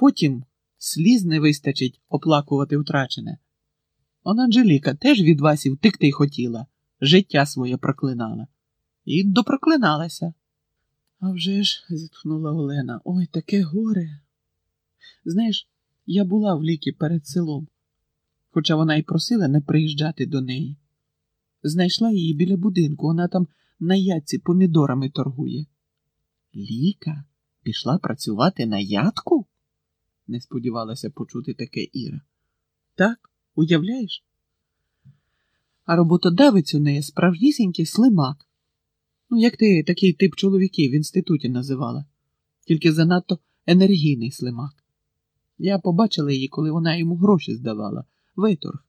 потім сліз не вистачить оплакувати втрачене. Он Анжеліка теж від вас і втекти хотіла, життя своє проклинала. І допроклиналася. А вже ж, зітхнула Олена, ой, таке горе. Знаєш, я була в лікі перед селом, хоча вона й просила не приїжджати до неї. Знайшла її біля будинку, вона там на ядці помідорами торгує. Ліка пішла працювати на ядку? Не сподівалася почути таке Іра. Так, уявляєш? А роботодавець у неї справжнісінький слимак. Ну, як ти такий тип чоловіків в інституті називала, тільки занадто енергійний слимак. Я побачила її, коли вона йому гроші здавала, виторг.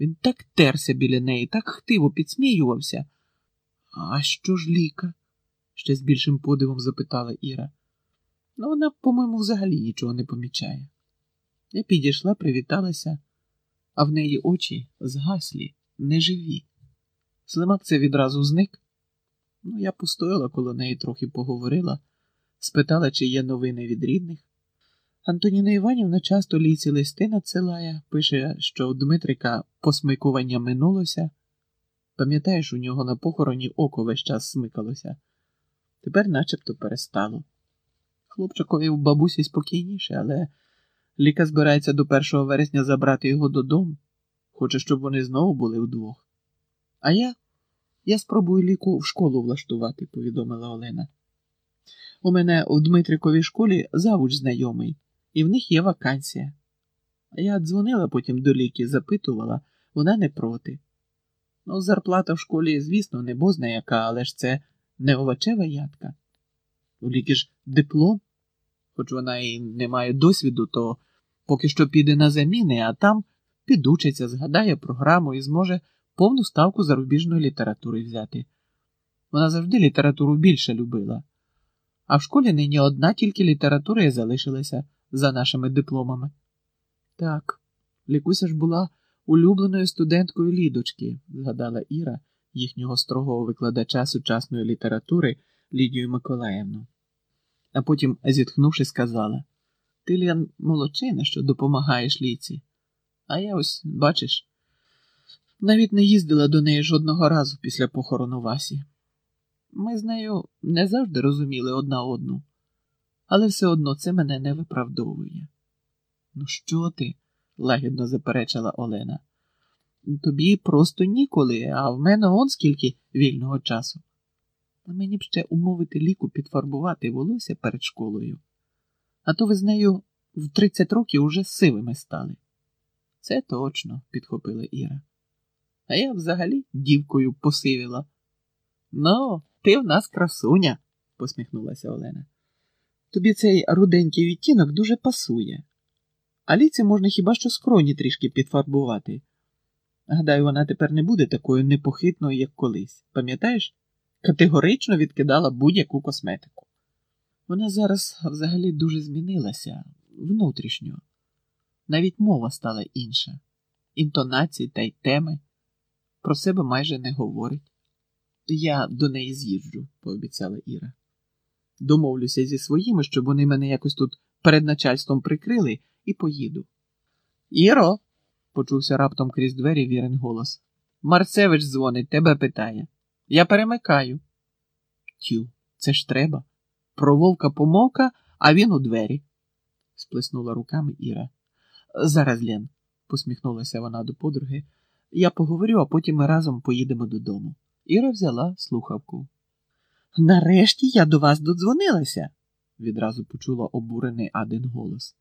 Він так терся біля неї, так хтиво підсміювався. А що ж ліка? ще з більшим подивом запитала Іра. Ну, вона, по-моєму, взагалі нічого не помічає. Я підійшла, привіталася, а в неї очі згаслі, неживі. Слимак це відразу зник. Ну, я постояла коло неї трохи поговорила, спитала, чи є новини від рідних. Антоніна Іванівна часто лійці листи надсилає, пише, що у Дмитрика посмикування минулося. Пам'ятаєш, у нього на похороні око весь час смикалося. Тепер начебто перестало. Хлопчикові в бабусі спокійніше, але Ліка збирається до 1 вересня забрати його додому. Хоче, щоб вони знову були вдвох. А я Я спробую ліку в школу влаштувати, повідомила Олена. У мене у Дмитриковій школі завуч знайомий, і в них є вакансія. Я дзвонила потім до ліки, запитувала, вона не проти. Ну, зарплата в школі, звісно, не бозна яка, але ж це не овочева ядка. У ліки ж диплом, хоч вона і не має досвіду, то поки що піде на заміни, а там підучиться, згадає програму і зможе повну ставку зарубіжної літератури взяти. Вона завжди літературу більше любила. А в школі нині одна тільки література і залишилася за нашими дипломами. Так, Лікуся ж була улюбленою студенткою Лідочки, згадала Іра, їхнього строгого викладача сучасної літератури Лідію Миколаївну. А потім, зітхнувши, сказала: Ти, Лен, молодчина, що допомагаєш ліці. А я ось, бачиш, навіть не їздила до неї жодного разу після похорону Васі. Ми з нею не завжди розуміли одна одну, але все одно це мене не виправдовує. Ну, що ти? лагідно заперечила Олена. Тобі просто ніколи, а в мене он скільки вільного часу. Мені б ще умовити ліку підфарбувати волосся перед школою. А то ви з нею в 30 років уже сивими стали. Це точно, підхопила Іра. А я взагалі дівкою посивіла. Ну, ти в нас красуня, посміхнулася Олена. Тобі цей руденький відтінок дуже пасує. А ліці можна хіба що скроні трішки підфарбувати. Гадаю, вона тепер не буде такою непохитною, як колись. Пам'ятаєш? Категорично відкидала будь-яку косметику. Вона зараз взагалі дуже змінилася внутрішньо. Навіть мова стала інша, інтонації та й теми про себе майже не говорить. Я до неї з'їжджу, пообіцяла Іра. Домовлюся зі своїми, щоб вони мене якось тут перед начальством прикрили, і поїду. Іро, почувся раптом крізь двері вірен голос. Марцевич дзвонить, тебе питає. Я перемикаю. Тю, це ж треба. Про вовка помовка, а він у двері, сплеснула руками Іра. Зараз, Лен, посміхнулася вона до подруги. Я поговорю, а потім ми разом поїдемо додому. Іра взяла слухавку. Нарешті я до вас додзвонилася, відразу почула обурений Аден голос.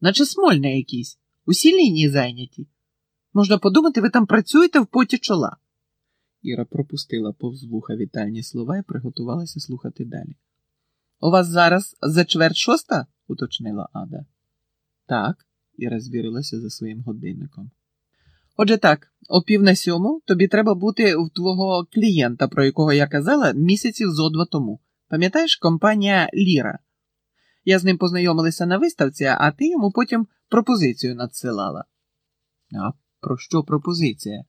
Наче смольне якийсь, усі лінії зайняті. Можна подумати, ви там працюєте в поті чола. Іра пропустила повз вуха вітальні слова і приготувалася слухати далі. У вас зараз за чверть шоста? уточнила Ада. Так, Іра звірилася за своїм годинником. Отже так, о пів на сьому тобі треба бути в твого клієнта, про якого я казала місяців зо два тому. Пам'ятаєш, компанія Ліра? Я з ним познайомилася на виставці, а ти йому потім пропозицію надсилала. А про що пропозиція?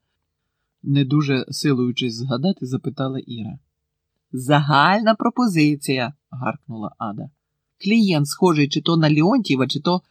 Не дуже силуючись згадати, запитала Іра. Загальна пропозиція, гаркнула Ада. клієнт схожий чи то на Леонтьєва, чи то